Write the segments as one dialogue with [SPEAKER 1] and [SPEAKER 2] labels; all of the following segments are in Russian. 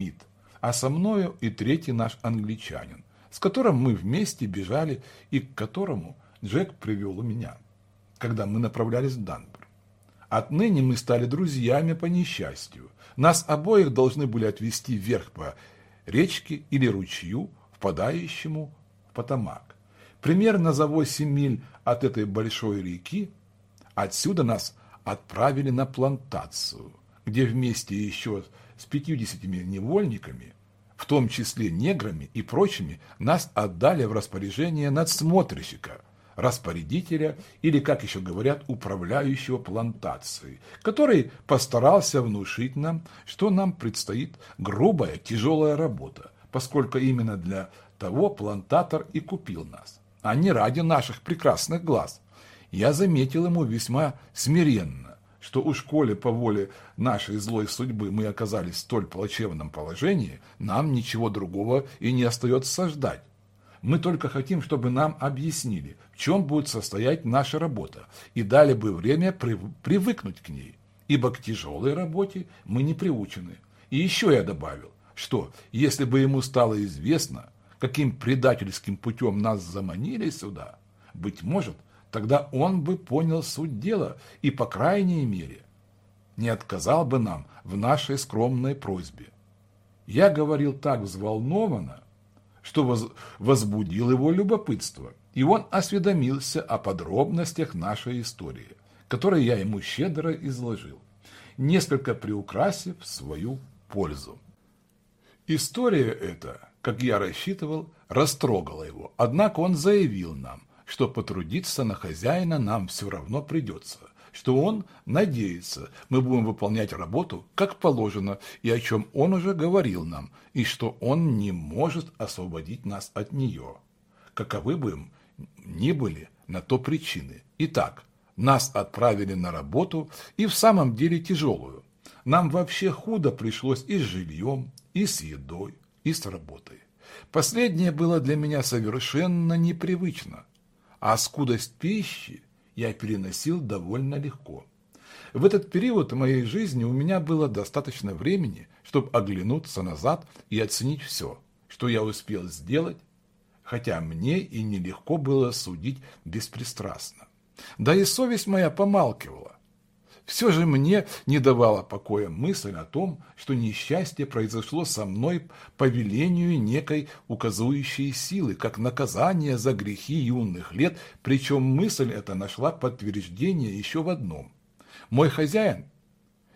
[SPEAKER 1] Ид, а со мною и третий наш англичанин, с которым мы вместе бежали и к которому Джек привел меня, когда мы направлялись в Данбор. Отныне мы стали друзьями по несчастью. Нас обоих должны были отвезти вверх по речке или ручью, впадающему в Потамак. Примерно за 8 миль от этой большой реки отсюда нас отправили на плантацию, где вместе еще с 50 невольниками, в том числе неграми и прочими, нас отдали в распоряжение надсмотрщика, распорядителя или, как еще говорят, управляющего плантацией, который постарался внушить нам, что нам предстоит грубая, тяжелая работа, поскольку именно для того плантатор и купил нас, а не ради наших прекрасных глаз. Я заметил ему весьма смиренно, что у школе по воле нашей злой судьбы мы оказались в столь плачевном положении, нам ничего другого и не остается ждать. Мы только хотим, чтобы нам объяснили, в чем будет состоять наша работа, и дали бы время привыкнуть к ней, ибо к тяжелой работе мы не приучены. И еще я добавил, что если бы ему стало известно, каким предательским путем нас заманили сюда, быть может, тогда он бы понял суть дела и, по крайней мере, не отказал бы нам в нашей скромной просьбе. Я говорил так взволнованно, что возбудил его любопытство, и он осведомился о подробностях нашей истории, которые я ему щедро изложил, несколько приукрасив свою пользу. История эта, как я рассчитывал, растрогала его, однако он заявил нам, что потрудиться на хозяина нам все равно придется, что он надеется, мы будем выполнять работу как положено, и о чем он уже говорил нам, и что он не может освободить нас от нее. Каковы бы им ни были на то причины. Итак, нас отправили на работу, и в самом деле тяжелую. Нам вообще худо пришлось и с жильем, и с едой, и с работой. Последнее было для меня совершенно непривычно, а скудость пищи я переносил довольно легко. В этот период моей жизни у меня было достаточно времени, чтобы оглянуться назад и оценить все, что я успел сделать, хотя мне и нелегко было судить беспристрастно. Да и совесть моя помалкивала. Все же мне не давала покоя мысль о том, что несчастье произошло со мной по велению некой указующей силы, как наказание за грехи юных лет, причем мысль эта нашла подтверждение еще в одном. Мой хозяин,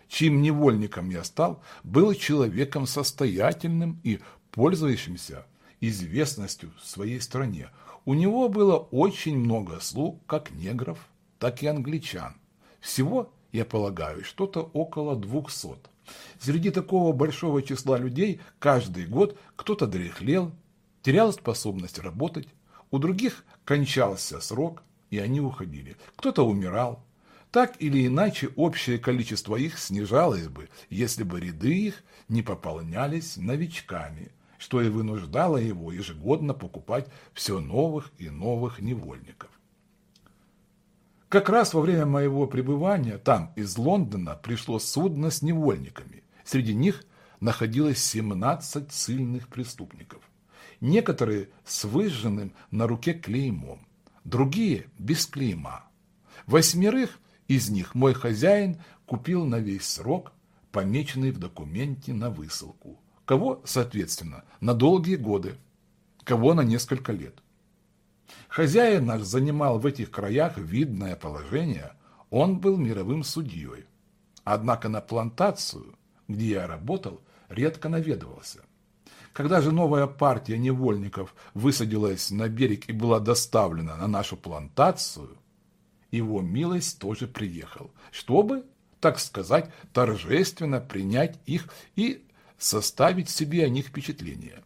[SPEAKER 1] чьим невольником я стал, был человеком состоятельным и пользующимся известностью в своей стране. У него было очень много слуг, как негров, так и англичан. Всего я полагаю, что-то около двухсот. Среди такого большого числа людей каждый год кто-то дряхлел, терял способность работать, у других кончался срок, и они уходили. Кто-то умирал. Так или иначе, общее количество их снижалось бы, если бы ряды их не пополнялись новичками, что и вынуждало его ежегодно покупать все новых и новых невольников. Как раз во время моего пребывания там из Лондона пришло судно с невольниками. Среди них находилось 17 сильных преступников. Некоторые с выжженным на руке клеймом, другие без клейма. Восьмерых из них мой хозяин купил на весь срок, помеченный в документе на высылку. Кого, соответственно, на долгие годы, кого на несколько лет. Хозяин наш занимал в этих краях видное положение, он был мировым судьей. Однако на плантацию, где я работал, редко наведывался. Когда же новая партия невольников высадилась на берег и была доставлена на нашу плантацию, его милость тоже приехал, чтобы, так сказать, торжественно принять их и составить себе о них впечатление.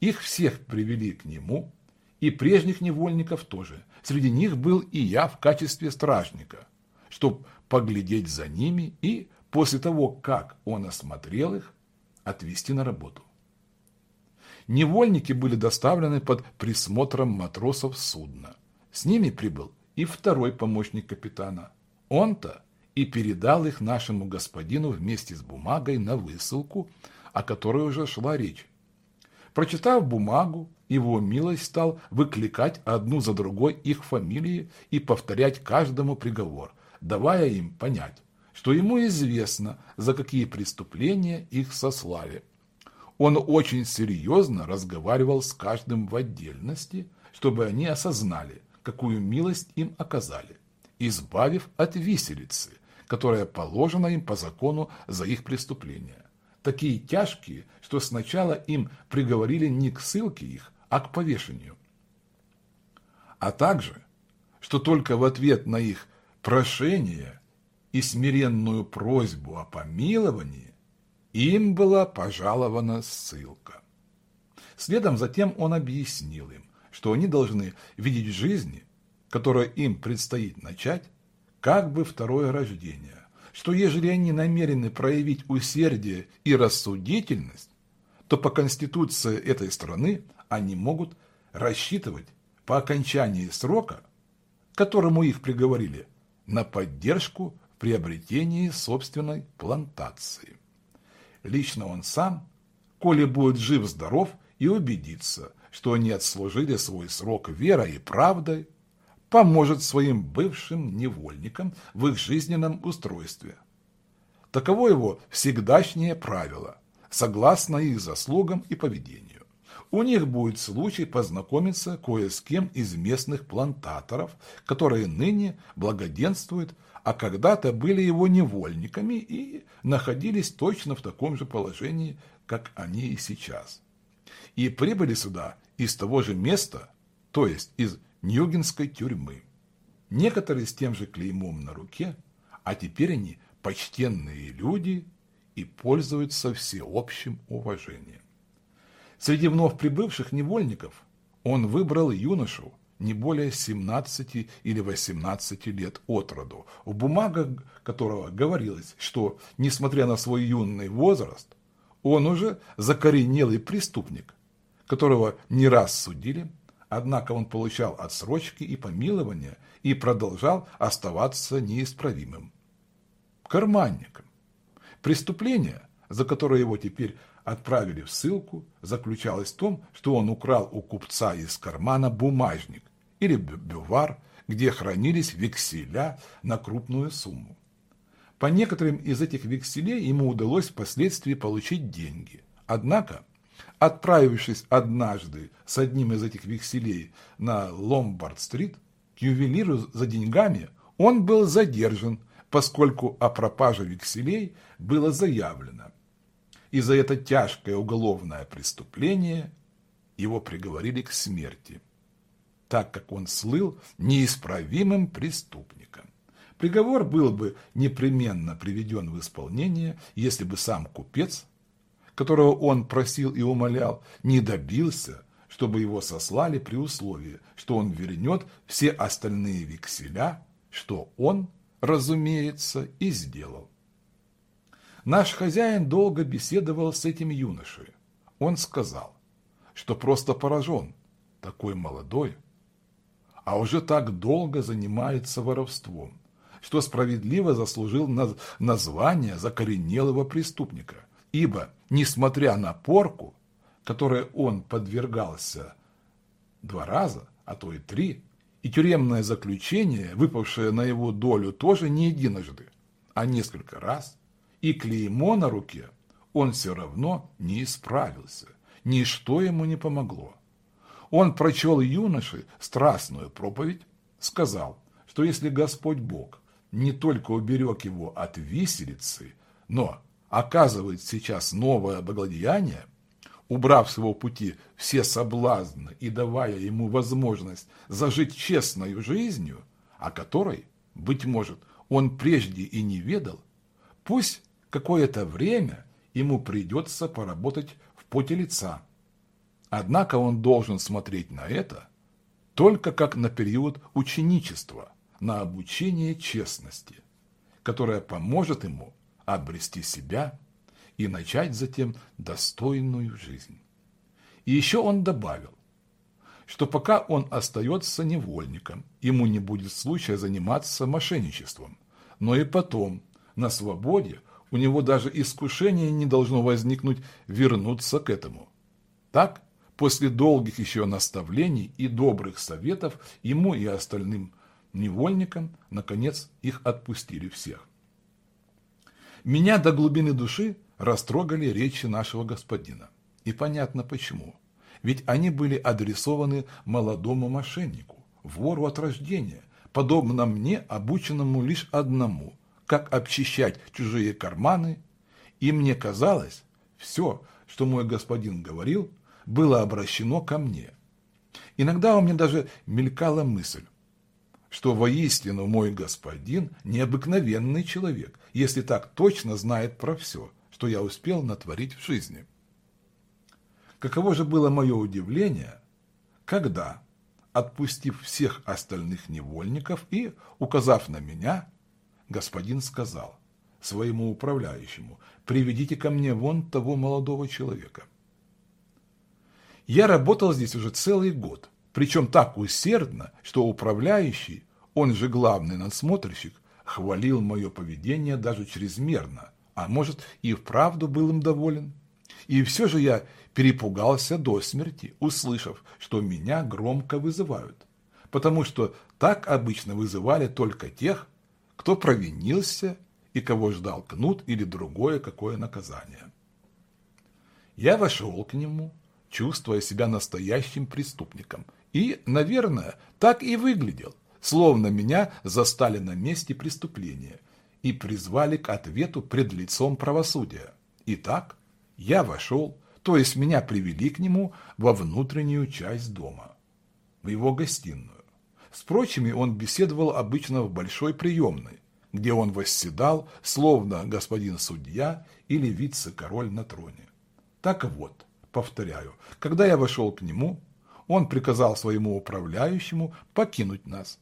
[SPEAKER 1] Их всех привели к нему, и прежних невольников тоже. Среди них был и я в качестве стражника, чтобы поглядеть за ними и, после того, как он осмотрел их, отвезти на работу. Невольники были доставлены под присмотром матросов судна. С ними прибыл и второй помощник капитана. Он-то и передал их нашему господину вместе с бумагой на высылку, о которой уже шла речь. Прочитав бумагу, его милость стал выкликать одну за другой их фамилии и повторять каждому приговор, давая им понять, что ему известно, за какие преступления их сослали. Он очень серьезно разговаривал с каждым в отдельности, чтобы они осознали, какую милость им оказали, избавив от виселицы, которая положена им по закону за их преступления. Такие тяжкие, что сначала им приговорили не к ссылке их, а к повешению. А также, что только в ответ на их прошение и смиренную просьбу о помиловании им была пожалована ссылка. Следом затем он объяснил им, что они должны видеть в жизни, которую им предстоит начать, как бы второе рождение, что ежели они намерены проявить усердие и рассудительность, то по конституции этой страны они могут рассчитывать по окончании срока, которому их приговорили, на поддержку в приобретении собственной плантации. Лично он сам, коли будет жив-здоров, и убедится, что они отслужили свой срок верой и правдой, поможет своим бывшим невольникам в их жизненном устройстве. Таково его всегдашнее правило, согласно их заслугам и поведению. У них будет случай познакомиться кое с кем из местных плантаторов, которые ныне благоденствуют а когда-то были его невольниками и находились точно в таком же положении, как они и сейчас. И прибыли сюда из того же места, то есть из Ньюгенской тюрьмы. Некоторые с тем же клеймом на руке, а теперь они почтенные люди и пользуются всеобщим уважением. Среди вновь прибывших невольников он выбрал юношу, не более 17 или 18 лет от роду, в бумагах которого говорилось, что, несмотря на свой юный возраст, он уже закоренелый преступник, которого не раз судили, однако он получал отсрочки и помилования и продолжал оставаться неисправимым. Карманником. Преступление, за которое его теперь отправили в ссылку, заключалось в том, что он украл у купца из кармана бумажник, или бювар, где хранились векселя на крупную сумму. По некоторым из этих векселей ему удалось впоследствии получить деньги. Однако, отправившись однажды с одним из этих векселей на Ломбард-стрит к ювелиру за деньгами, он был задержан, поскольку о пропаже векселей было заявлено. И за это тяжкое уголовное преступление его приговорили к смерти так как он слыл неисправимым преступником. Приговор был бы непременно приведен в исполнение, если бы сам купец, которого он просил и умолял, не добился, чтобы его сослали при условии, что он вернет все остальные векселя, что он, разумеется, и сделал. Наш хозяин долго беседовал с этим юношей. Он сказал, что просто поражен, такой молодой, а уже так долго занимается воровством, что справедливо заслужил название закоренелого преступника. Ибо, несмотря на порку, которой он подвергался два раза, а то и три, и тюремное заключение, выпавшее на его долю тоже не единожды, а несколько раз, и клеймо на руке, он все равно не исправился, ничто ему не помогло. Он прочел юноше страстную проповедь, сказал, что если Господь Бог не только уберег его от виселицы, но оказывает сейчас новое благодеяние, убрав с его пути все соблазны и давая ему возможность зажить честной жизнью, о которой, быть может, он прежде и не ведал, пусть какое-то время ему придется поработать в поте лица, Однако он должен смотреть на это только как на период ученичества, на обучение честности, которое поможет ему обрести себя и начать затем достойную жизнь. И еще он добавил, что пока он остается невольником, ему не будет случая заниматься мошенничеством, но и потом, на свободе, у него даже искушение не должно возникнуть вернуться к этому. Так, после долгих еще наставлений и добрых советов ему и остальным невольникам, наконец, их отпустили всех. Меня до глубины души растрогали речи нашего господина. И понятно почему. Ведь они были адресованы молодому мошеннику, вору от рождения, подобно мне, обученному лишь одному – как обчищать чужие карманы, и мне казалось, все, что мой господин говорил, было обращено ко мне. Иногда у меня даже мелькала мысль, что воистину мой господин необыкновенный человек, если так точно знает про все, что я успел натворить в жизни. Каково же было мое удивление, когда, отпустив всех остальных невольников и указав на меня, господин сказал своему управляющему, приведите ко мне вон того молодого человека. Я работал здесь уже целый год, причем так усердно, что управляющий, он же главный надсмотрщик, хвалил мое поведение даже чрезмерно, а может и вправду был им доволен. И все же я перепугался до смерти, услышав, что меня громко вызывают, потому что так обычно вызывали только тех, кто провинился и кого ждал кнут или другое какое наказание. Я вошел к нему, чувствуя себя настоящим преступником, и, наверное, так и выглядел, словно меня застали на месте преступления и призвали к ответу пред лицом правосудия. Итак, я вошел, то есть меня привели к нему во внутреннюю часть дома, в его гостиную. С прочими он беседовал обычно в большой приемной, где он восседал, словно господин судья или вице-король на троне. Так вот, повторяю, когда я вошел к нему, он приказал своему управляющему покинуть нас.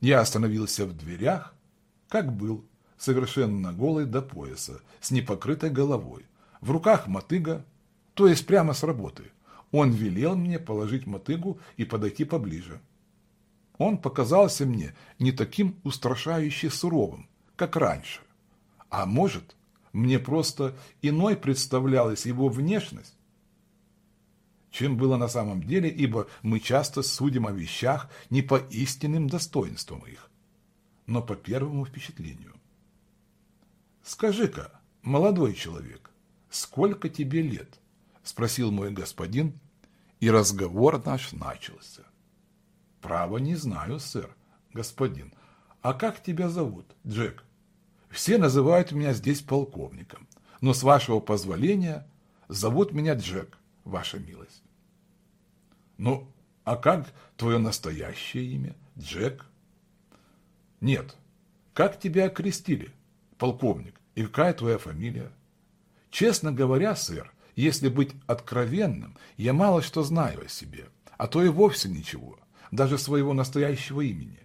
[SPEAKER 1] Я остановился в дверях, как был, совершенно голый до пояса, с непокрытой головой, в руках мотыга, то есть прямо с работы. Он велел мне положить мотыгу и подойти поближе. Он показался мне не таким устрашающе суровым, как раньше. А может, мне просто иной представлялась его внешность, чем было на самом деле, ибо мы часто судим о вещах не по истинным достоинствам их, но по первому впечатлению. «Скажи-ка, молодой человек, сколько тебе лет?» – спросил мой господин, и разговор наш начался. «Право не знаю, сэр, господин. А как тебя зовут, Джек?» «Все называют меня здесь полковником, но с вашего позволения зовут меня Джек, ваша милость». «Ну, а как твое настоящее имя, Джек?» «Нет. Как тебя окрестили, полковник, и какая твоя фамилия?» «Честно говоря, сэр, если быть откровенным, я мало что знаю о себе, а то и вовсе ничего даже своего настоящего имени.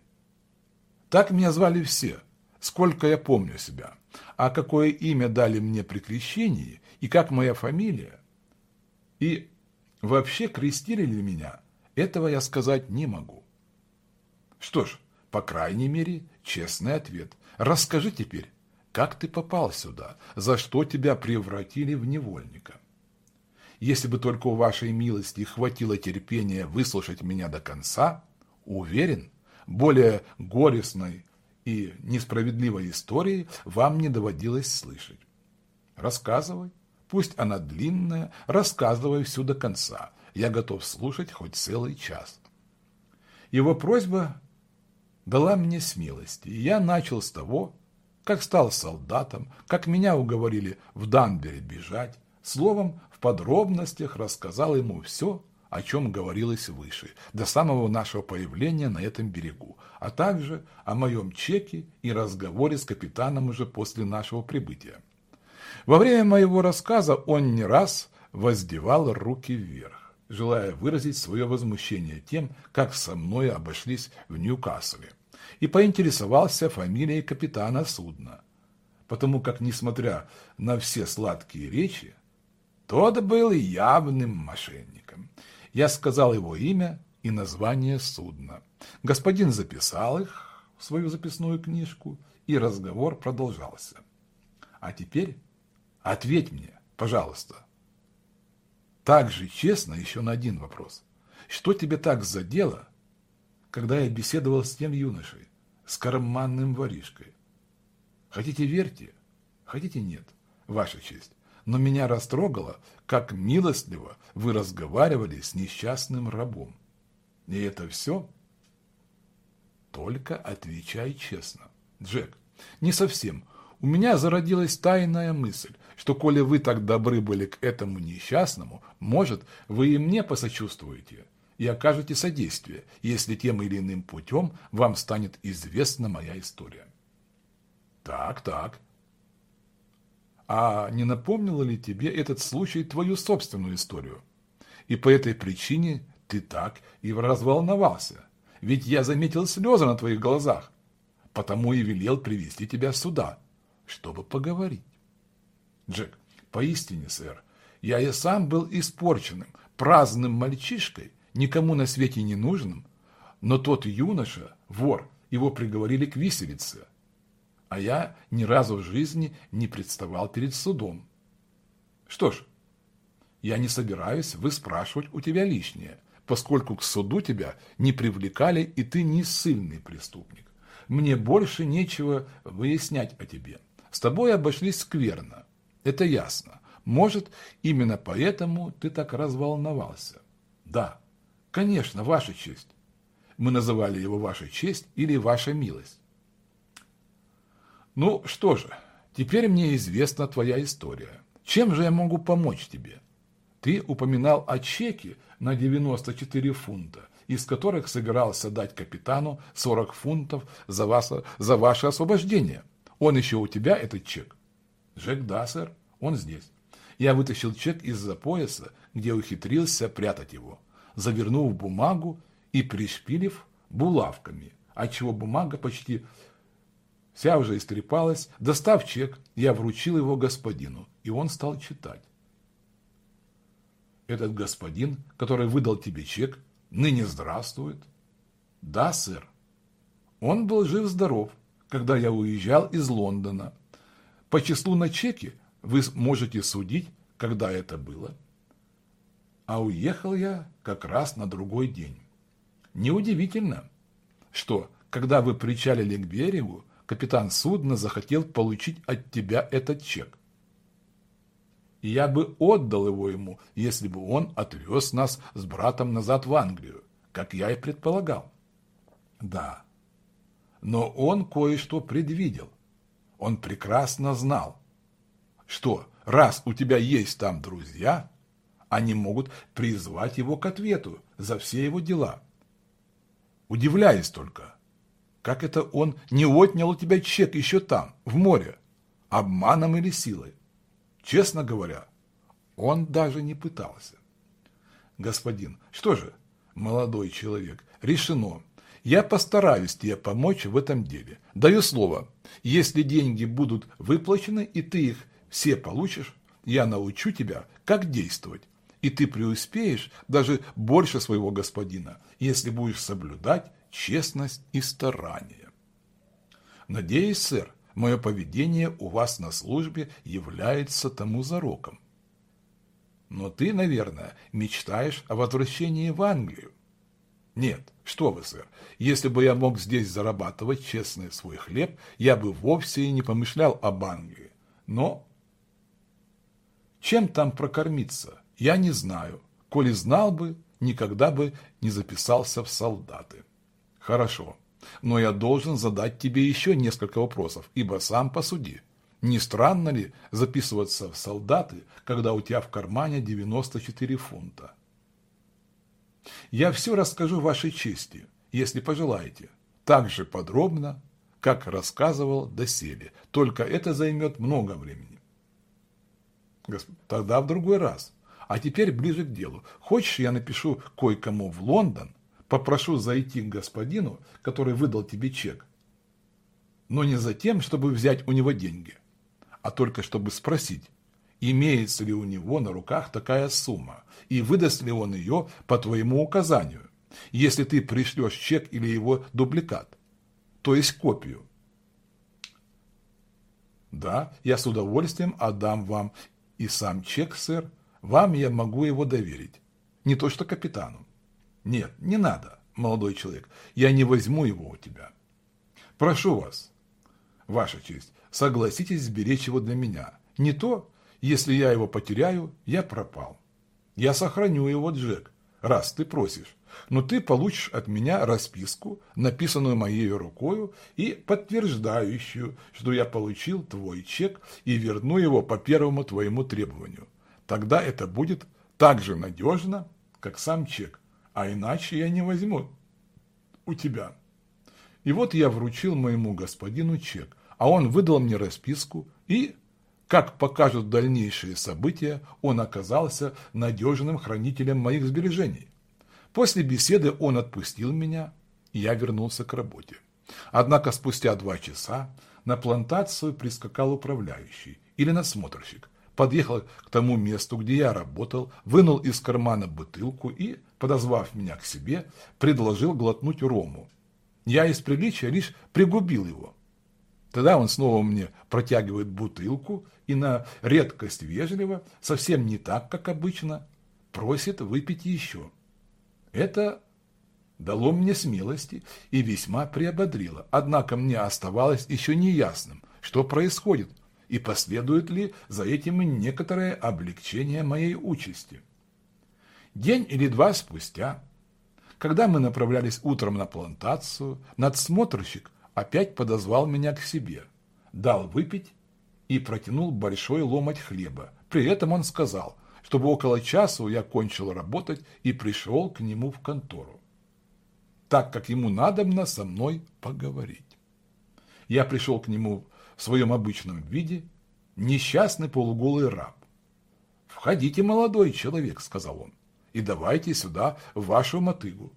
[SPEAKER 1] Так меня звали все, сколько я помню себя. А какое имя дали мне при крещении и как моя фамилия? И вообще крестили ли меня, этого я сказать не могу. Что ж, по крайней мере, честный ответ. Расскажи теперь, как ты попал сюда, за что тебя превратили в невольника? Если бы только у вашей милости хватило терпения выслушать меня до конца, уверен, более горестной и несправедливой истории вам не доводилось слышать. Рассказывай, пусть она длинная, рассказывай всю до конца. Я готов слушать хоть целый час. Его просьба дала мне смелости, и я начал с того, как стал солдатом, как меня уговорили в Данбере бежать, словом, в подробностях рассказал ему все, о чем говорилось выше, до самого нашего появления на этом берегу, а также о моем чеке и разговоре с капитаном уже после нашего прибытия. Во время моего рассказа он не раз воздевал руки вверх, желая выразить свое возмущение тем, как со мной обошлись в Ньюкасле, и поинтересовался фамилией капитана судна, потому как, несмотря на все сладкие речи, тот был явным мошенником. Я сказал его имя и название судна. Господин записал их в свою записную книжку, и разговор продолжался. А теперь ответь мне, пожалуйста. Так же честно еще на один вопрос. Что тебе так задело, когда я беседовал с тем юношей, с карманным воришкой? Хотите верьте, хотите нет, ваша честь. Но меня растрогало, как милостливо вы разговаривали с несчастным рабом. И это все? Только отвечай честно. Джек, не совсем. У меня зародилась тайная мысль, что коли вы так добры были к этому несчастному, может, вы и мне посочувствуете и окажете содействие, если тем или иным путем вам станет известна моя история. Так, так. А не напомнил ли тебе этот случай твою собственную историю? И по этой причине ты так и разволновался. Ведь я заметил слезы на твоих глазах, потому и велел привести тебя сюда, чтобы поговорить. Джек, поистине, сэр, я и сам был испорченным, праздным мальчишкой, никому на свете не нужным, но тот юноша, вор, его приговорили к виселице, а я ни разу в жизни не представал перед судом. Что ж, я не собираюсь выспрашивать у тебя лишнее, поскольку к суду тебя не привлекали и ты не сильный преступник. Мне больше нечего выяснять о тебе. С тобой обошлись скверно, это ясно. Может, именно поэтому ты так разволновался. Да, конечно, ваша честь. Мы называли его ваша честь или ваша милость. Ну что же, теперь мне известна твоя история. Чем же я могу помочь тебе? Ты упоминал о чеке на 94 фунта, из которых собирался дать капитану 40 фунтов за, вас, за ваше освобождение. Он еще у тебя, этот чек? Джек, да, сэр, он здесь. Я вытащил чек из-за пояса, где ухитрился прятать его, завернув бумагу и пришпилив булавками, отчего бумага почти Вся уже истрепалась. Достав чек, я вручил его господину, и он стал читать. Этот господин, который выдал тебе чек, ныне здравствует. Да, сэр. Он был жив-здоров, когда я уезжал из Лондона. По числу на чеке вы можете судить, когда это было. А уехал я как раз на другой день. Неудивительно, что, когда вы причалили к берегу, капитан судна захотел получить от тебя этот чек. Я бы отдал его ему, если бы он отвез нас с братом назад в Англию, как я и предполагал. Да, но он кое-что предвидел. Он прекрасно знал, что раз у тебя есть там друзья, они могут призвать его к ответу за все его дела. Удивляюсь только, как это он не отнял у тебя чек еще там, в море, обманом или силой? Честно говоря, он даже не пытался. Господин, что же, молодой человек, решено. Я постараюсь тебе помочь в этом деле. Даю слово, если деньги будут выплачены и ты их все получишь, я научу тебя, как действовать. И ты преуспеешь даже больше своего господина, если будешь соблюдать честность и старание. Надеюсь, сэр, мое поведение у вас на службе является тому зароком. Но ты, наверное, мечтаешь о возвращении в Англию. Нет, что вы, сэр, если бы я мог здесь зарабатывать честный свой хлеб, я бы вовсе и не помышлял об Англии. Но чем там прокормиться, я не знаю. Коли знал бы, никогда бы не записался в солдаты. Хорошо, но я должен задать тебе еще несколько вопросов, ибо сам посуди. Не странно ли записываться в солдаты, когда у тебя в кармане 94 фунта? Я все расскажу вашей чести, если пожелаете, так же подробно, как рассказывал доселе, только это займет много времени. Тогда в другой раз. А теперь ближе к делу. Хочешь, я напишу кое-кому в Лондон, попрошу зайти к господину, который выдал тебе чек, но не за тем, чтобы взять у него деньги, а только чтобы спросить, имеется ли у него на руках такая сумма, и выдаст ли он ее по твоему указанию, если ты пришлешь чек или его дубликат, то есть копию. Да, я с удовольствием отдам вам и сам чек, сэр. Вам я могу его доверить. Не то что капитану. Нет, не надо, молодой человек. Я не возьму его у тебя. Прошу вас, ваша честь, согласитесь сберечь его для меня. Не то, если я его потеряю, я пропал. Я сохраню его, Джек, раз ты просишь. Но ты получишь от меня расписку, написанную моей рукою и подтверждающую, что я получил твой чек и верну его по первому твоему требованию. Тогда это будет так же надежно, как сам чек, а иначе я не возьму у тебя. И вот я вручил моему господину чек, а он выдал мне расписку и как покажут дальнейшие события, он оказался надежным хранителем моих сбережений. После беседы он отпустил меня, и я вернулся к работе. Однако спустя два часа на плантацию прискакал управляющий или надсмотрщик, подъехал к тому месту, где я работал, вынул из кармана бутылку и, подозвав меня к себе, предложил глотнуть рому. Я из приличия лишь пригубил его – Тогда он снова мне протягивает бутылку и на редкость вежливо, совсем не так, как обычно, просит выпить еще. Это дало мне смелости и весьма приободрило. Однако мне оставалось еще неясным, что происходит и последует ли за этим некоторое облегчение моей участи. День или два спустя, когда мы направлялись утром на плантацию, надсмотрщик опять подозвал меня к себе, дал выпить и протянул большой ломоть хлеба. При этом он сказал, чтобы около часу я кончил работать и пришел к нему в контору, так как ему надобно со мной поговорить. Я пришел к нему в своем обычном виде, несчастный полуголый раб. «Входите, молодой человек», — сказал он, — «и давайте сюда вашу мотыгу».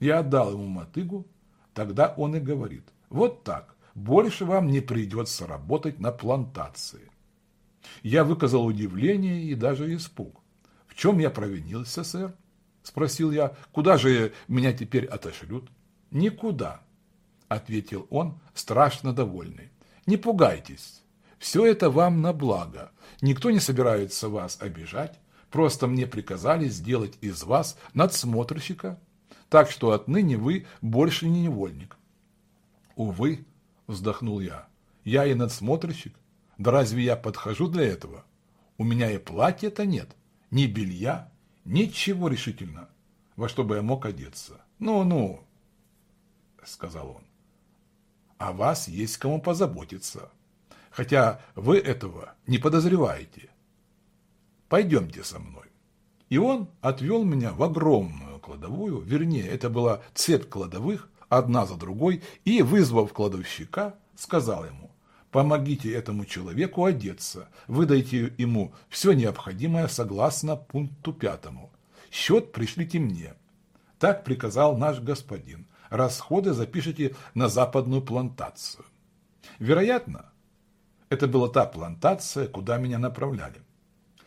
[SPEAKER 1] Я отдал ему мотыгу, тогда он и говорит, вот так. Больше вам не придется работать на плантации. Я выказал удивление и даже испуг. В чем я провинился, сэр? Спросил я. Куда же меня теперь отошлют? Никуда, ответил он, страшно довольный. Не пугайтесь. Все это вам на благо. Никто не собирается вас обижать. Просто мне приказали сделать из вас надсмотрщика, так что отныне вы больше не невольник. Увы, вздохнул я, я и надсмотрщик. Да разве я подхожу для этого? У меня и платья-то нет, ни белья, ничего решительно, во что бы я мог одеться. Ну-ну, сказал он, о вас есть кому позаботиться, хотя вы этого не подозреваете. Пойдемте со мной. И он отвел меня в огромную кладовую, вернее, это была цепь кладовых, одна за другой, и, вызвав кладовщика, сказал ему, «Помогите этому человеку одеться, выдайте ему все необходимое согласно пункту пятому. Счет пришлите мне». Так приказал наш господин. Расходы запишите на западную плантацию. Вероятно, это была та плантация, куда меня направляли.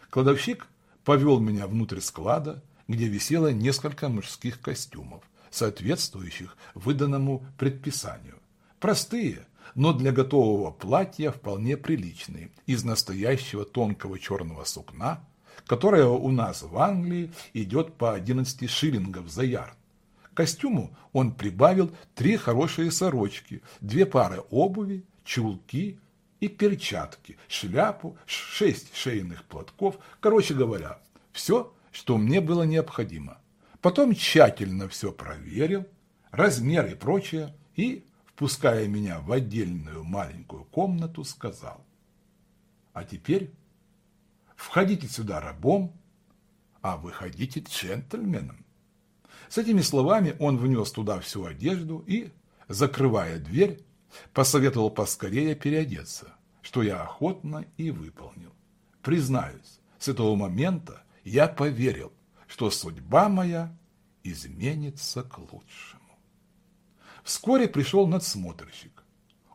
[SPEAKER 1] Кладовщик повел меня внутрь склада, где висело несколько мужских костюмов соответствующих выданному предписанию. Простые, но для готового платья вполне приличные, из настоящего тонкого черного сукна, которое у нас в Англии идет по 11 шиллингов за ярд. К костюму он прибавил три хорошие сорочки, две пары обуви, чулки и перчатки, шляпу, шесть шейных платков, короче говоря, все, что мне было необходимо. Потом тщательно все проверил, размер и прочее, и, впуская меня в отдельную маленькую комнату, сказал, «А теперь входите сюда рабом, а выходите джентльменом». С этими словами он внес туда всю одежду и, закрывая дверь, посоветовал поскорее переодеться, что я охотно и выполнил. Признаюсь, с этого момента я поверил, что судьба моя изменится к лучшему. Вскоре пришел надсмотрщик.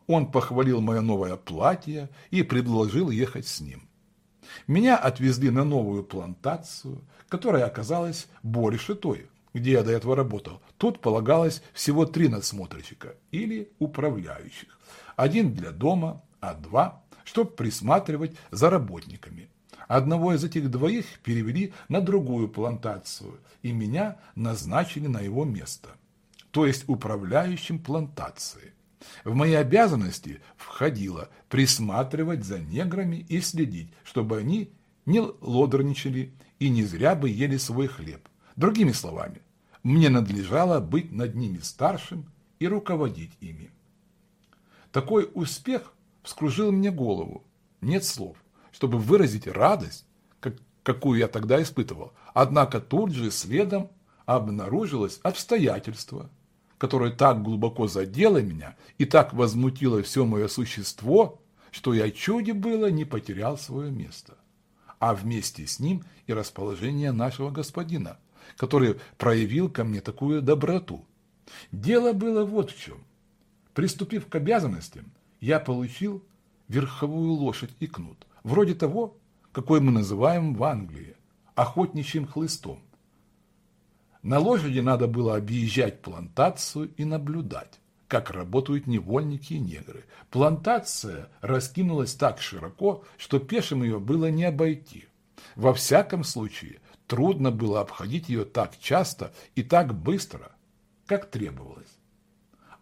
[SPEAKER 1] Он похвалил мое новое платье и предложил ехать с ним. Меня отвезли на новую плантацию, которая оказалась больше той, где я до этого работал. Тут полагалось всего три надсмотрщика или управляющих. Один для дома, а два, чтобы присматривать за работниками. Одного из этих двоих перевели на другую плантацию, и меня назначили на его место, то есть управляющим плантацией. В мои обязанности входило присматривать за неграми и следить, чтобы они не лодорничали и не зря бы ели свой хлеб. Другими словами, мне надлежало быть над ними старшим и руководить ими. Такой успех вскружил мне голову. Нет слов, чтобы выразить радость, как, какую я тогда испытывал. Однако тут же следом обнаружилось обстоятельство, которое так глубоко задело меня и так возмутило все мое существо, что я чуде было не потерял свое место, а вместе с ним и расположение нашего господина, который проявил ко мне такую доброту. Дело было вот в чем. Приступив к обязанностям, я получил верховую лошадь и кнут, вроде того, какой мы называем в Англии охотничьим хлыстом. На лошади надо было объезжать плантацию и наблюдать, как работают невольники и негры. Плантация раскинулась так широко, что пешим ее было не обойти. Во всяком случае, трудно было обходить ее так часто и так быстро, как требовалось.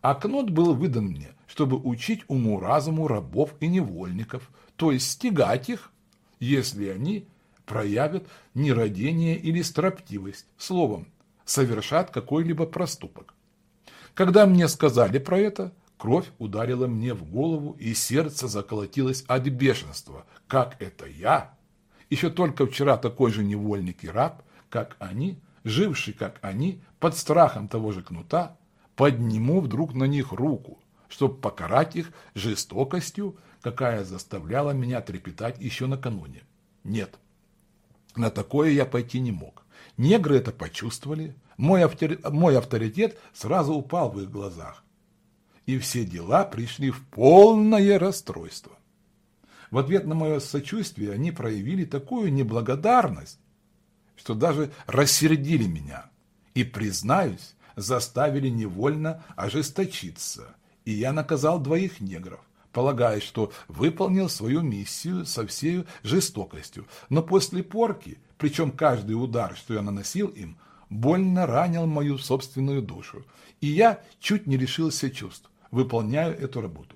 [SPEAKER 1] А был выдан мне, чтобы учить уму-разуму рабов и невольников, то есть стегать их, если они проявят нерадение или строптивость, словом, совершат какой-либо проступок. Когда мне сказали про это, кровь ударила мне в голову, и сердце заколотилось от бешенства. Как это я? Еще только вчера такой же невольник и раб, как они, живший как они, под страхом того же кнута, подниму вдруг на них руку, чтобы покарать их жестокостью, какая заставляла меня трепетать еще накануне. Нет, на такое я пойти не мог. Негры это почувствовали, мой авторитет, мой авторитет сразу упал в их глазах. И все дела пришли в полное расстройство. В ответ на мое сочувствие они проявили такую неблагодарность, что даже рассердили меня. И, признаюсь, заставили невольно ожесточиться, и я наказал двоих негров, полагая, что выполнил свою миссию со всей жестокостью. Но после порки, причем каждый удар, что я наносил им, больно ранил мою собственную душу, и я чуть не лишился чувств, выполняя эту работу.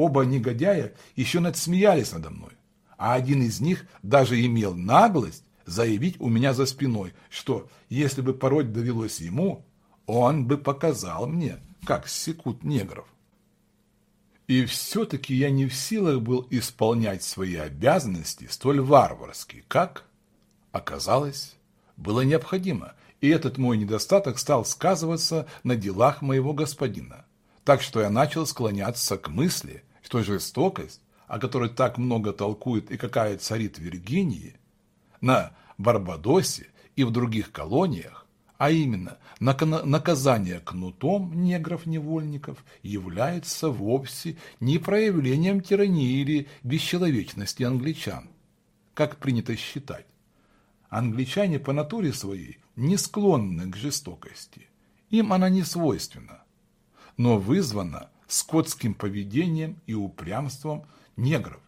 [SPEAKER 1] Оба негодяя еще надсмеялись надо мной, а один из них даже имел наглость заявить у меня за спиной, что если бы пороть довелось ему, он бы показал мне, как секут негров. И все-таки я не в силах был исполнять свои обязанности столь варварски, как, оказалось, было необходимо, и этот мой недостаток стал сказываться на делах моего господина. Так что я начал склоняться к мысли, что жестокость, о которой так много толкует и какая царит в Виргинии, на Барбадосе и в других колониях, а именно наказание кнутом негров-невольников является вовсе не проявлением тирании или бесчеловечности англичан, как принято считать. Англичане по натуре своей не склонны к жестокости, им она не свойственна, но вызвана скотским поведением и упрямством негров,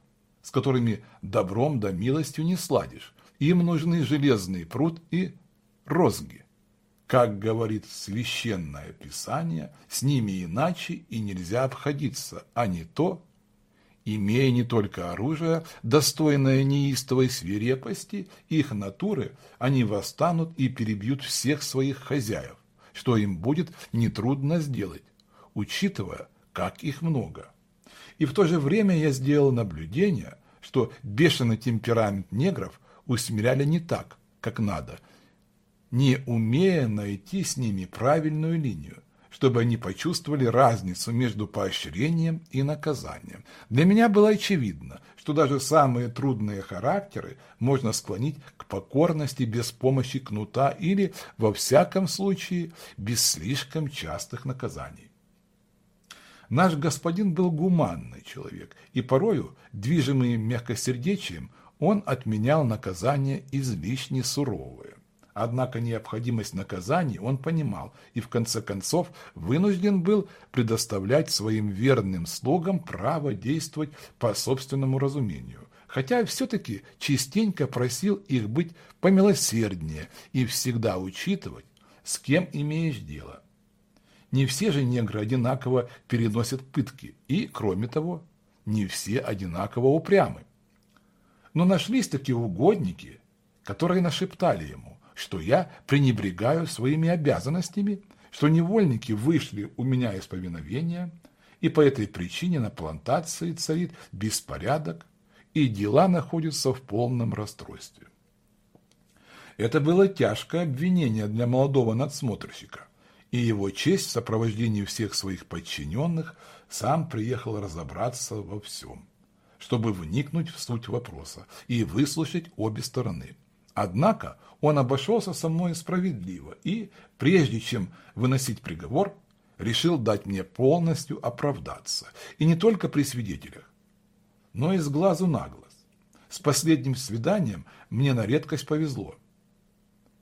[SPEAKER 1] с которыми добром да милостью не сладишь, им нужны железный пруд и розги. Как говорит священное писание, с ними иначе и нельзя обходиться, а не то, имея не только оружие, достойное неистовой свирепости, их натуры, они восстанут и перебьют всех своих хозяев, что им будет нетрудно сделать, учитывая, как их много. И в то же время я сделал наблюдение, что бешеный темперамент негров усмиряли не так, как надо – не умея найти с ними правильную линию, чтобы они почувствовали разницу между поощрением и наказанием. Для меня было очевидно, что даже самые трудные характеры можно склонить к покорности без помощи кнута или, во всяком случае, без слишком частых наказаний. Наш господин был гуманный человек, и порою, движимый мягкосердечием, он отменял наказания излишне суровые. Однако необходимость наказаний он понимал и в конце концов вынужден был предоставлять своим верным слугам право действовать по собственному разумению, хотя все-таки частенько просил их быть помилосерднее и всегда учитывать, с кем имеешь дело. Не все же негры одинаково переносят пытки, и, кроме того, не все одинаково упрямы. Но нашлись такие угодники, которые нашептали ему, что я пренебрегаю своими обязанностями, что невольники вышли у меня из повиновения, и по этой причине на плантации царит беспорядок, и дела находятся в полном расстройстве. Это было тяжкое обвинение для молодого надсмотрщика, и его честь в сопровождении всех своих подчиненных сам приехал разобраться во всем, чтобы вникнуть в суть вопроса и выслушать обе стороны. Однако он обошелся со мной справедливо и, прежде чем выносить приговор, решил дать мне полностью оправдаться, и не только при свидетелях, но и с глазу на глаз. С последним свиданием мне на редкость повезло.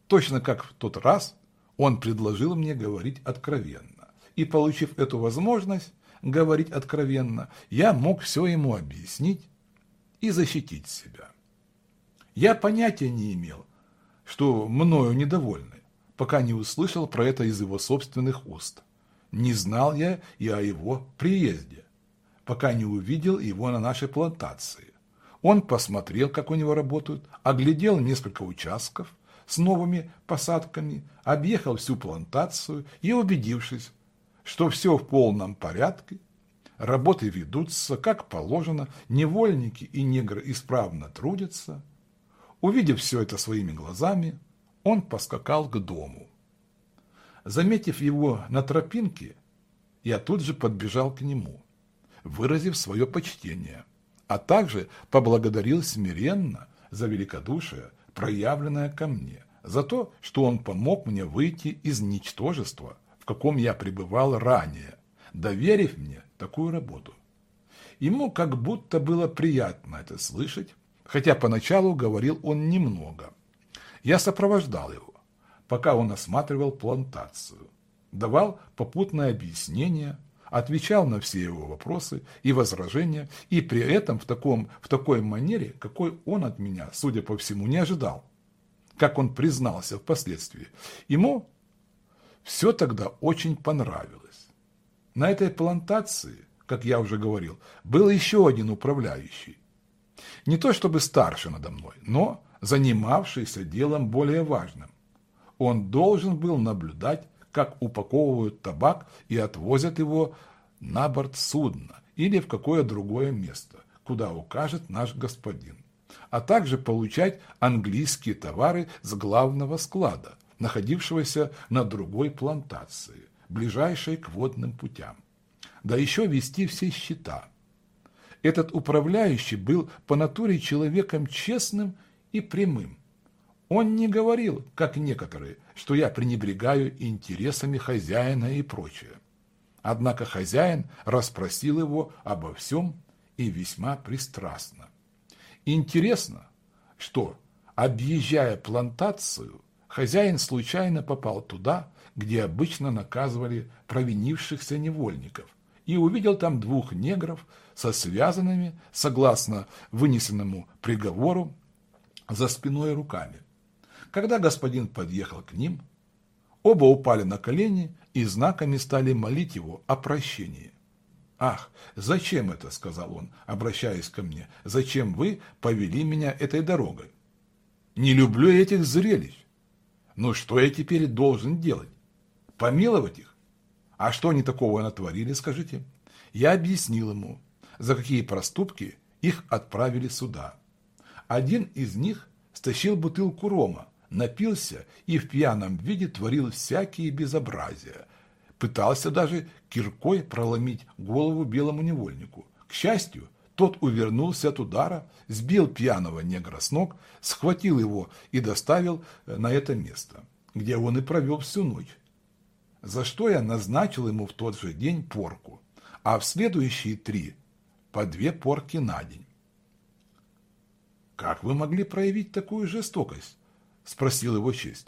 [SPEAKER 1] Точно как в тот раз он предложил мне говорить откровенно, и, получив эту возможность говорить откровенно, я мог все ему объяснить и защитить себя. Я понятия не имел, что мною недовольны, пока не услышал про это из его собственных уст. Не знал я и о его приезде, пока не увидел его на нашей плантации. Он посмотрел, как у него работают, оглядел несколько участков с новыми посадками, объехал всю плантацию и, убедившись, что все в полном порядке, работы ведутся как положено, невольники и негры исправно трудятся, Увидев все это своими глазами, он поскакал к дому. Заметив его на тропинке, я тут же подбежал к нему, выразив свое почтение, а также поблагодарил смиренно за великодушие, проявленное ко мне, за то, что он помог мне выйти из ничтожества, в каком я пребывал ранее, доверив мне такую работу. Ему как будто было приятно это слышать, хотя поначалу говорил он немного. Я сопровождал его, пока он осматривал плантацию, давал попутное объяснение, отвечал на все его вопросы и возражения, и при этом в, таком, в такой манере, какой он от меня, судя по всему, не ожидал, как он признался впоследствии. Ему все тогда очень понравилось. На этой плантации, как я уже говорил, был еще один управляющий, не то чтобы старше надо мной, но занимавшийся делом более важным. Он должен был наблюдать, как упаковывают табак и отвозят его на борт судна или в какое другое место, куда укажет наш господин, а также получать английские товары с главного склада, находившегося на другой плантации, ближайшей к водным путям. Да еще вести все счета – этот управляющий был по натуре человеком честным и прямым. Он не говорил, как некоторые, что я пренебрегаю интересами хозяина и прочее. Однако хозяин расспросил его обо всем и весьма пристрастно. Интересно, что, объезжая плантацию, хозяин случайно попал туда, где обычно наказывали провинившихся невольников, и увидел там двух негров со связанными, согласно вынесенному приговору, за спиной руками. Когда господин подъехал к ним, оба упали на колени и знаками стали молить его о прощении. «Ах, зачем это?» – сказал он, обращаясь ко мне. «Зачем вы повели меня этой дорогой? Не люблю этих зрелищ. Ну что я теперь должен делать? Помиловать их? А что они такого натворили, скажите?» Я объяснил ему, за какие проступки их отправили сюда. Один из них стащил бутылку рома, напился и в пьяном виде творил всякие безобразия. Пытался даже киркой проломить голову белому невольнику. К счастью, тот увернулся от удара, сбил пьяного негра с ног, схватил его и доставил э, на это место, где он и провел всю ночь. За что я назначил ему в тот же день порку, а в следующие три по две порки на день. «Как вы могли проявить такую жестокость?» – спросил его честь.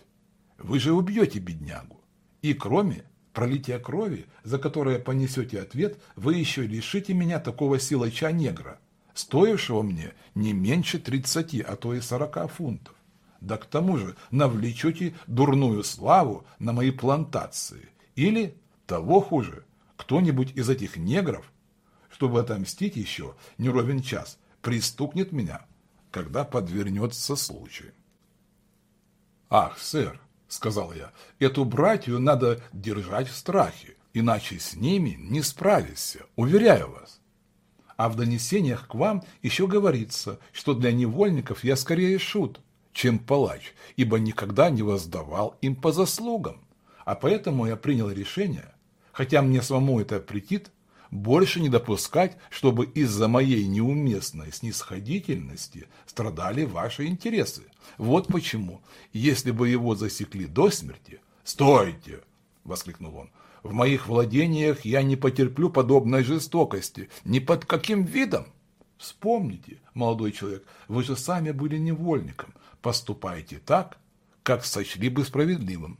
[SPEAKER 1] вы же убьете беднягу. И кроме пролития крови, за которое понесете ответ, вы еще лишите меня такого силача-негра, стоившего мне не меньше 30, а то и 40 фунтов. Да к тому же навлечете дурную славу на мои плантации. Или, того хуже, кто-нибудь из этих негров, чтобы отомстить еще не ровен час, пристукнет меня, когда подвернется случай. «Ах, сэр», — сказал я, — «эту братью надо держать в страхе, иначе с ними не справишься, уверяю вас. А в донесениях к вам еще говорится, что для невольников я скорее шут, чем палач, ибо никогда не воздавал им по заслугам. А поэтому я принял решение, хотя мне самому это претит, больше не допускать, чтобы из-за моей неуместной снисходительности страдали ваши интересы. Вот почему, если бы его засекли до смерти... «Стойте!» – воскликнул он. «В моих владениях я не потерплю подобной жестокости. Ни под каким видом!» Вспомните, молодой человек, вы же сами были невольником. Поступайте так, как сочли бы справедливым.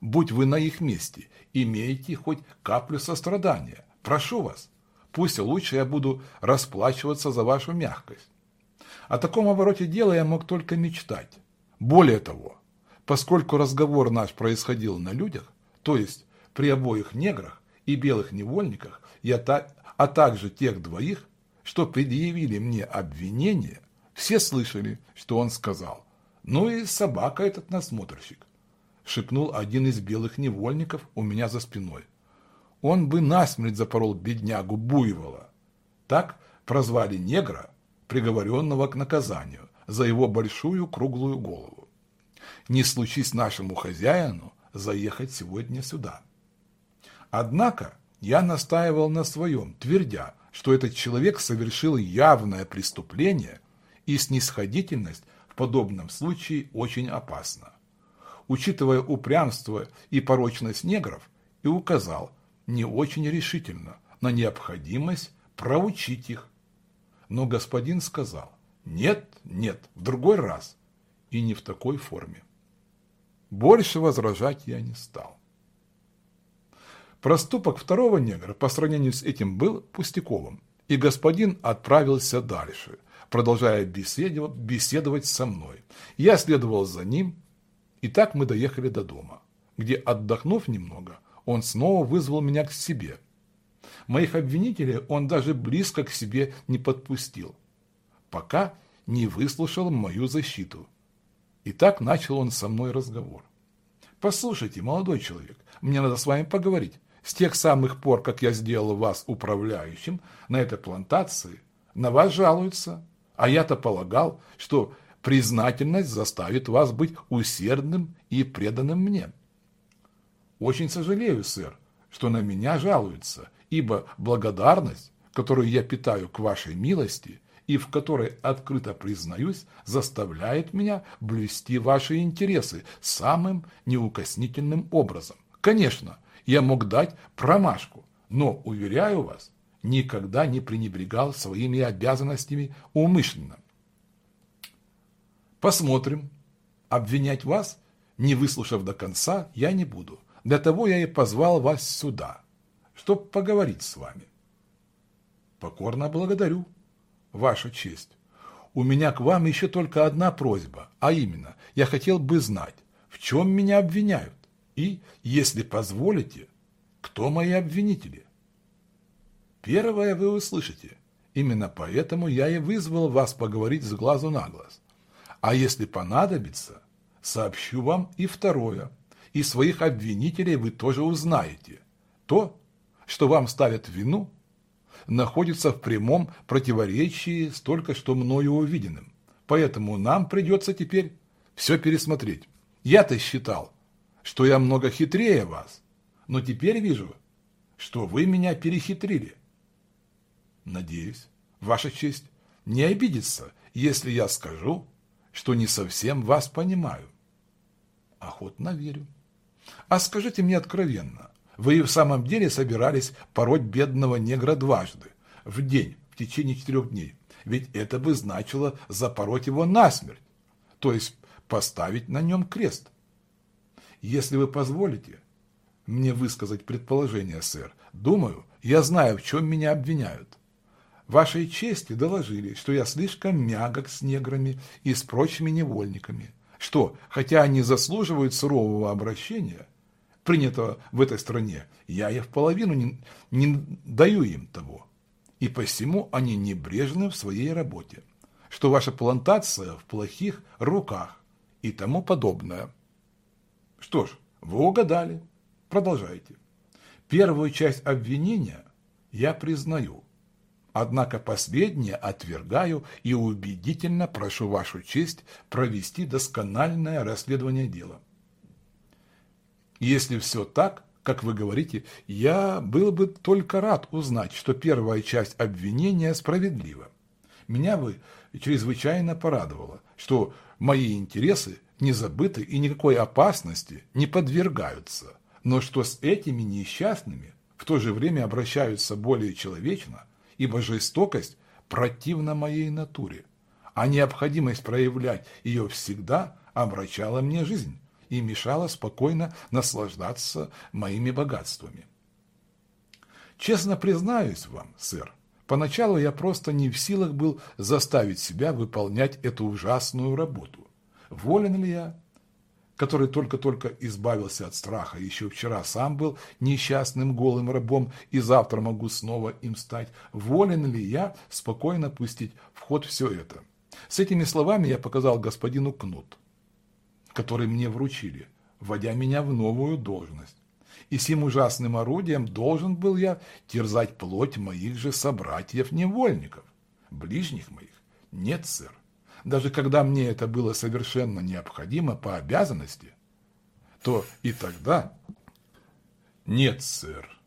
[SPEAKER 1] Будь вы на их месте, имейте хоть каплю сострадания. Прошу вас, пусть лучше я буду расплачиваться за вашу мягкость. О таком обороте дела я мог только мечтать. Более того, поскольку разговор наш происходил на людях, то есть при обоих неграх и белых невольниках, я та, а также тех двоих, что предъявили мне обвинение, все слышали, что он сказал. Ну и собака этот насмотрщик, шепнул один из белых невольников у меня за спиной он бы насмерть запорол беднягу Буйвола. Так прозвали негра, приговоренного к наказанию за его большую круглую голову. Не случись нашему хозяину заехать сегодня сюда. Однако я настаивал на своем, твердя, что этот человек совершил явное преступление, и снисходительность в подобном случае очень опасна. Учитывая упрямство и порочность негров, и указал, не очень решительно на необходимость проучить их. Но господин сказал, нет, нет, в другой раз и не в такой форме. Больше возражать я не стал. Проступок второго негра по сравнению с этим был пустяковым, и господин отправился дальше, продолжая беседовать, беседовать со мной. Я следовал за ним, и так мы доехали до дома, где, отдохнув немного, он снова вызвал меня к себе. Моих обвинителей он даже близко к себе не подпустил, пока не выслушал мою защиту. И так начал он со мной разговор. «Послушайте, молодой человек, мне надо с вами поговорить. С тех самых пор, как я сделал вас управляющим на этой плантации, на вас жалуются. А я-то полагал, что признательность заставит вас быть усердным и преданным мне. Очень сожалею, сэр, что на меня жалуются, ибо благодарность, которую я питаю к вашей милости и в которой открыто признаюсь, заставляет меня блюсти ваши интересы самым неукоснительным образом. Конечно, я мог дать промашку, но, уверяю вас, никогда не пренебрегал своими обязанностями умышленно. Посмотрим. Обвинять вас, не выслушав до конца, я не буду. Для того я и позвал вас сюда, чтобы поговорить с вами. Покорно благодарю, ваша честь. У меня к вам еще только одна просьба, а именно, я хотел бы знать, в чем меня обвиняют, и, если позволите, кто мои обвинители. Первое вы услышите. Именно поэтому я и вызвал вас поговорить с глазу на глаз. А если понадобится, сообщу вам и второе – и своих обвинителей вы тоже узнаете. То, что вам ставят вину, находится в прямом противоречии с только что мною увиденным. Поэтому нам придется теперь все пересмотреть. Я-то считал, что я много хитрее вас, но теперь вижу, что вы меня перехитрили. Надеюсь, ваша честь не обидится, если я скажу, что не совсем вас понимаю. Охотно верю. А скажите мне откровенно, вы и в самом деле собирались пороть бедного негра дважды, в день, в течение четырех дней? Ведь это бы значило запороть его насмерть, то есть поставить на нем крест. Если вы позволите мне высказать предположение, сэр, думаю, я знаю, в чем меня обвиняют. Вашей чести доложили, что я слишком мягок с неграми и с прочими невольниками, что, хотя они заслуживают сурового обращения, принятого в этой стране, я и в половину не, не даю им того. И посему они небрежны в своей работе, что ваша плантация в плохих руках и тому подобное. Что ж, вы угадали. Продолжайте. Первую часть обвинения я признаю, однако последнее отвергаю и убедительно прошу вашу честь провести доскональное расследование дела. Если все так, как вы говорите, я был бы только рад узнать, что первая часть обвинения справедлива. Меня бы чрезвычайно порадовало, что мои интересы не забыты и никакой опасности не подвергаются, но что с этими несчастными в то же время обращаются более человечно, ибо жестокость противна моей натуре, а необходимость проявлять ее всегда омрачала мне жизнь и мешала спокойно наслаждаться моими богатствами. Честно признаюсь вам, сэр, поначалу я просто не в силах был заставить себя выполнять эту ужасную работу. Волен ли я который только-только избавился от страха, еще вчера сам был несчастным голым рабом и завтра могу снова им стать, волен ли я спокойно пустить в ход все это? С этими словами я показал господину кнут, который мне вручили, вводя меня в новую должность. И сим ужасным орудием должен был я терзать плоть моих же собратьев-невольников, ближних моих. Нет, сэр, даже когда мне это было совершенно необходимо по обязанности, то и тогда... Нет, сэр.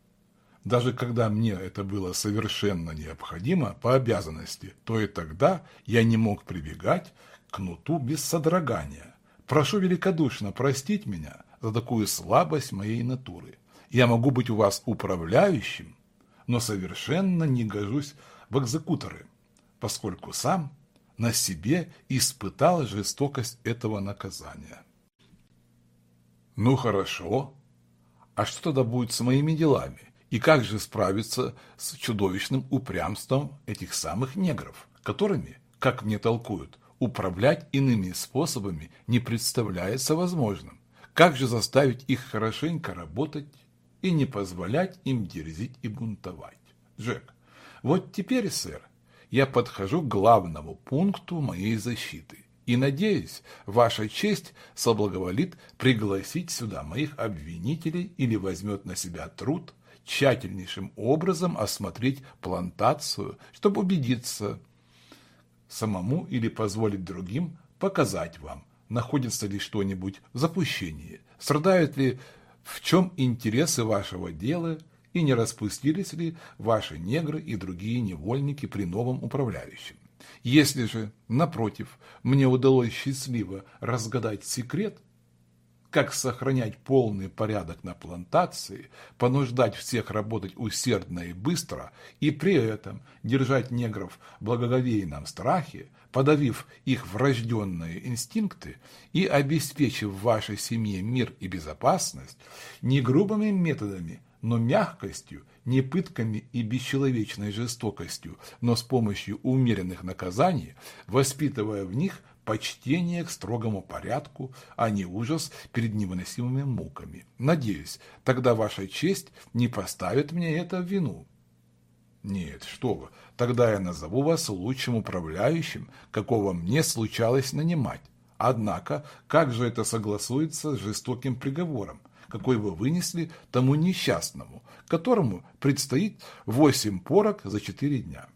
[SPEAKER 1] Даже когда мне это было совершенно необходимо по обязанности, то и тогда я не мог прибегать к кнуту без содрогания. Прошу великодушно простить меня за такую слабость моей натуры. Я могу быть у вас управляющим, но совершенно не гожусь в экзекуторы, поскольку сам на себе испытал жестокость этого наказания. Ну хорошо, а что тогда будет с моими делами? И как же справиться с чудовищным упрямством этих самых негров, которыми, как мне толкуют, управлять иными способами не представляется возможным? Как же заставить их хорошенько работать и не позволять им дерзить и бунтовать? Джек, вот теперь, сэр, я подхожу к главному пункту моей защиты и надеюсь, ваша честь соблаговолит пригласить сюда моих обвинителей или возьмет на себя труд тщательнейшим образом осмотреть плантацию, чтобы убедиться самому или позволить другим показать вам, находится ли что-нибудь в запущении, страдают ли в чем интересы вашего дела и не распустились ли ваши негры и другие невольники при новом управляющем. Если же, напротив, мне удалось счастливо разгадать секрет, как сохранять полный порядок на плантации, понуждать всех работать усердно и быстро, и при этом держать негров в благоговейном страхе, подавив их врожденные инстинкты и обеспечив вашей семье мир и безопасность, не грубыми методами – но мягкостью, не пытками и бесчеловечной жестокостью, но с помощью умеренных наказаний, воспитывая в них почтение к строгому порядку, а не ужас перед невыносимыми муками. Надеюсь, тогда ваша честь не поставит мне это в вину. Нет, что вы, тогда я назову вас лучшим управляющим, какого мне случалось нанимать. Однако, как же это согласуется с жестоким приговором? какой вы вынесли тому несчастному, которому предстоит восемь порок за четыре дня.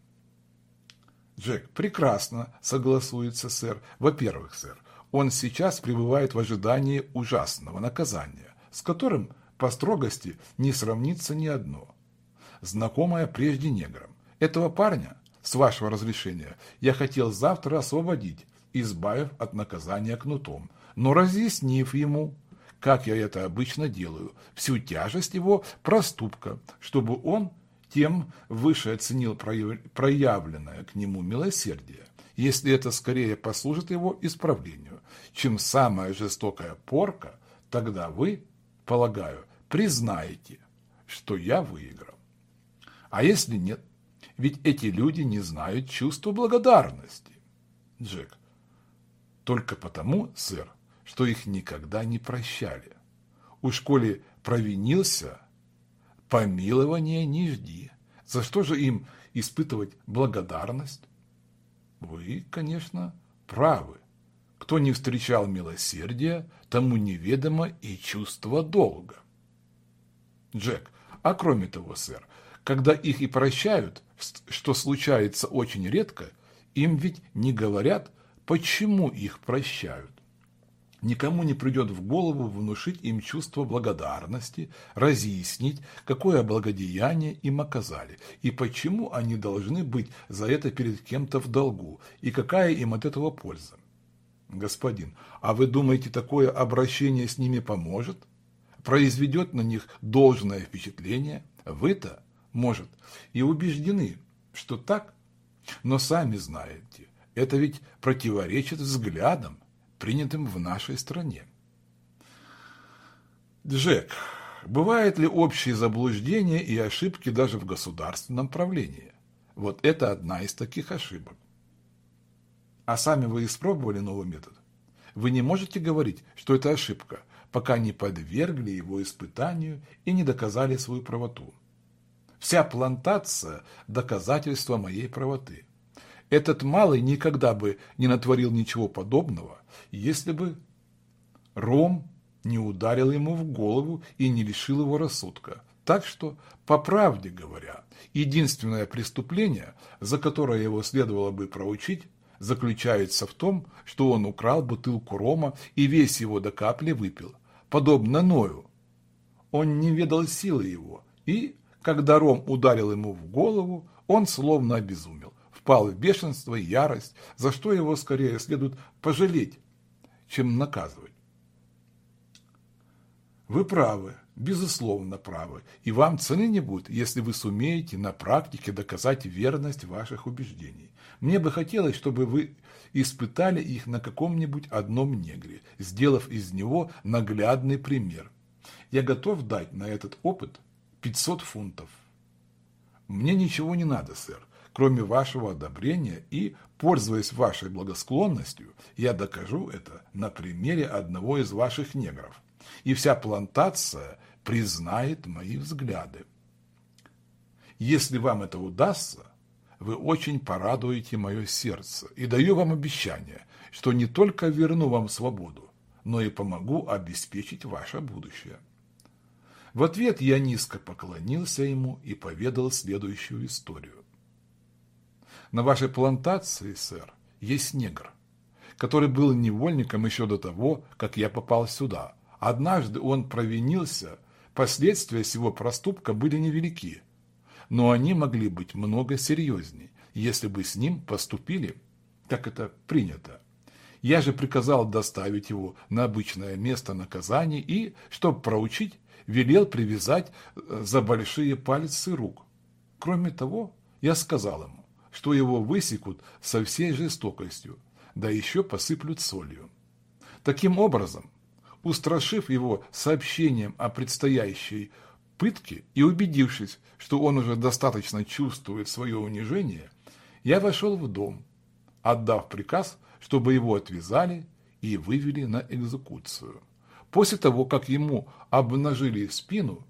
[SPEAKER 1] Джек, прекрасно, согласуется сэр. Во-первых, сэр, он сейчас пребывает в ожидании ужасного наказания, с которым по строгости не сравнится ни одно. Знакомая прежде неграм. Этого парня, с вашего разрешения, я хотел завтра освободить, избавив от наказания кнутом, но разъяснив ему, как я это обычно делаю, всю тяжесть его проступка, чтобы он тем выше оценил проявленное к нему милосердие, если это скорее послужит его исправлению, чем самая жестокая порка, тогда вы, полагаю, признаете, что я выиграл. А если нет? Ведь эти люди не знают чувства благодарности. Джек. Только потому, сэр, что их никогда не прощали. У школе провинился, помилования не жди. За что же им испытывать благодарность? Вы, конечно, правы. Кто не встречал милосердия, тому неведомо и чувство долга. Джек, а кроме того, сэр, когда их и прощают, что случается очень редко, им ведь не говорят, почему их прощают. Никому не придет в голову внушить им чувство благодарности, разъяснить, какое благодеяние им оказали, и почему они должны быть за это перед кем-то в долгу, и какая им от этого польза. Господин, а вы думаете, такое обращение с ними поможет? Произведет на них должное впечатление? Вы-то, может, и убеждены, что так, но сами знаете, это ведь противоречит взглядам, принятым в нашей стране. Джек, бывают ли общие заблуждения и ошибки даже в государственном правлении? Вот это одна из таких ошибок. А сами вы испробовали новый метод? Вы не можете говорить, что это ошибка, пока не подвергли его испытанию и не доказали свою правоту. Вся плантация – доказательство моей правоты. Этот малый никогда бы не натворил ничего подобного, если бы Ром не ударил ему в голову и не лишил его рассудка. Так что, по правде говоря, единственное преступление, за которое его следовало бы проучить, заключается в том, что он украл бутылку рома и весь его до капли выпил, подобно Ною. Он не ведал силы его, и, когда ром ударил ему в голову, он словно обезумел впал в бешенство и ярость, за что его скорее следует пожалеть, чем наказывать. Вы правы, безусловно правы, и вам цены не будет, если вы сумеете на практике доказать верность ваших убеждений. Мне бы хотелось, чтобы вы испытали их на каком-нибудь одном негре, сделав из него наглядный пример. Я готов дать на этот опыт 500 фунтов. Мне ничего не надо, сэр кроме вашего одобрения, и, пользуясь вашей благосклонностью, я докажу это на примере одного из ваших негров. И вся плантация признает мои взгляды. Если вам это удастся, вы очень порадуете мое сердце и даю вам обещание, что не только верну вам свободу, но и помогу обеспечить ваше будущее. В ответ я низко поклонился ему и поведал следующую историю. На вашей плантации, сэр, есть негр, который был невольником еще до того, как я попал сюда. Однажды он провинился, последствия сего проступка были невелики, но они могли быть много серьезней, если бы с ним поступили, как это принято. Я же приказал доставить его на обычное место наказания и, чтобы проучить, велел привязать э, за большие пальцы рук. Кроме того, я сказал ему, что его высекут со всей жестокостью, да еще посыплют солью. Таким образом, устрашив его сообщением о предстоящей пытке и убедившись, что он уже достаточно чувствует свое унижение, я вошел в дом, отдав приказ, чтобы его отвязали и вывели на экзекуцию. После того, как ему обнажили спину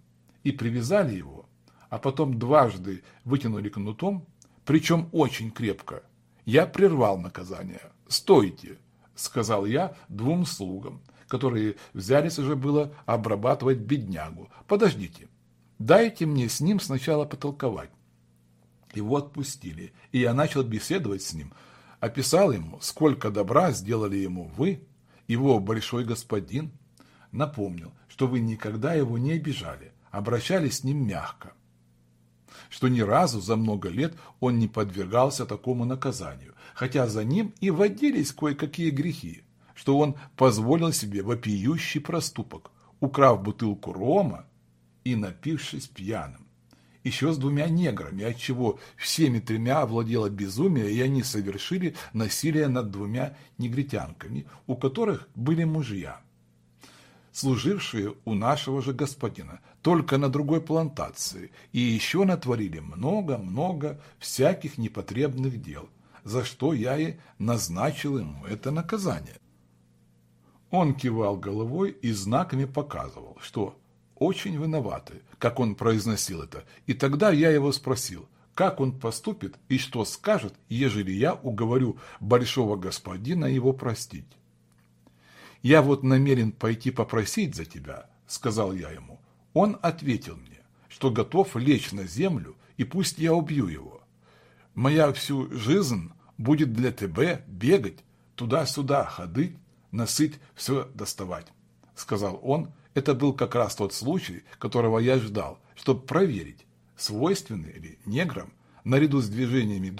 [SPEAKER 1] и привязали его, а потом дважды вытянули кнутом, причем очень крепко. Я прервал наказание. «Стойте!» – сказал я двум слугам, которые взялись уже было обрабатывать беднягу. «Подождите, дайте мне с ним сначала потолковать». Его отпустили, и я начал беседовать с ним. Описал ему, сколько добра сделали ему вы, его большой господин. Напомнил, что вы никогда его не обижали, обращались с ним мягко что ни разу за много лет он не подвергался такому наказанию, хотя за ним и водились кое-какие грехи, что он позволил себе вопиющий проступок, украв бутылку рома и напившись пьяным. Еще с двумя неграми, отчего всеми тремя овладело безумие, и они совершили насилие над двумя негритянками, у которых были мужья. Служившие у нашего же господина, только на другой плантации, и еще натворили много-много всяких непотребных дел, за что я и назначил ему это наказание. Он кивал головой и знаками показывал, что очень виноваты, как он произносил это, и тогда я его спросил, как он поступит и что скажет, ежели я уговорю большого господина его простить. «Я вот намерен пойти попросить за тебя», — сказал я ему. Он ответил мне, что готов лечь на землю, и пусть я убью его. Моя всю жизнь будет для тебя бегать, туда-сюда ходить, насыть все доставать, — сказал он. Это был как раз тот случай, которого я ждал, чтобы проверить, свойственны ли неграм, наряду с движениями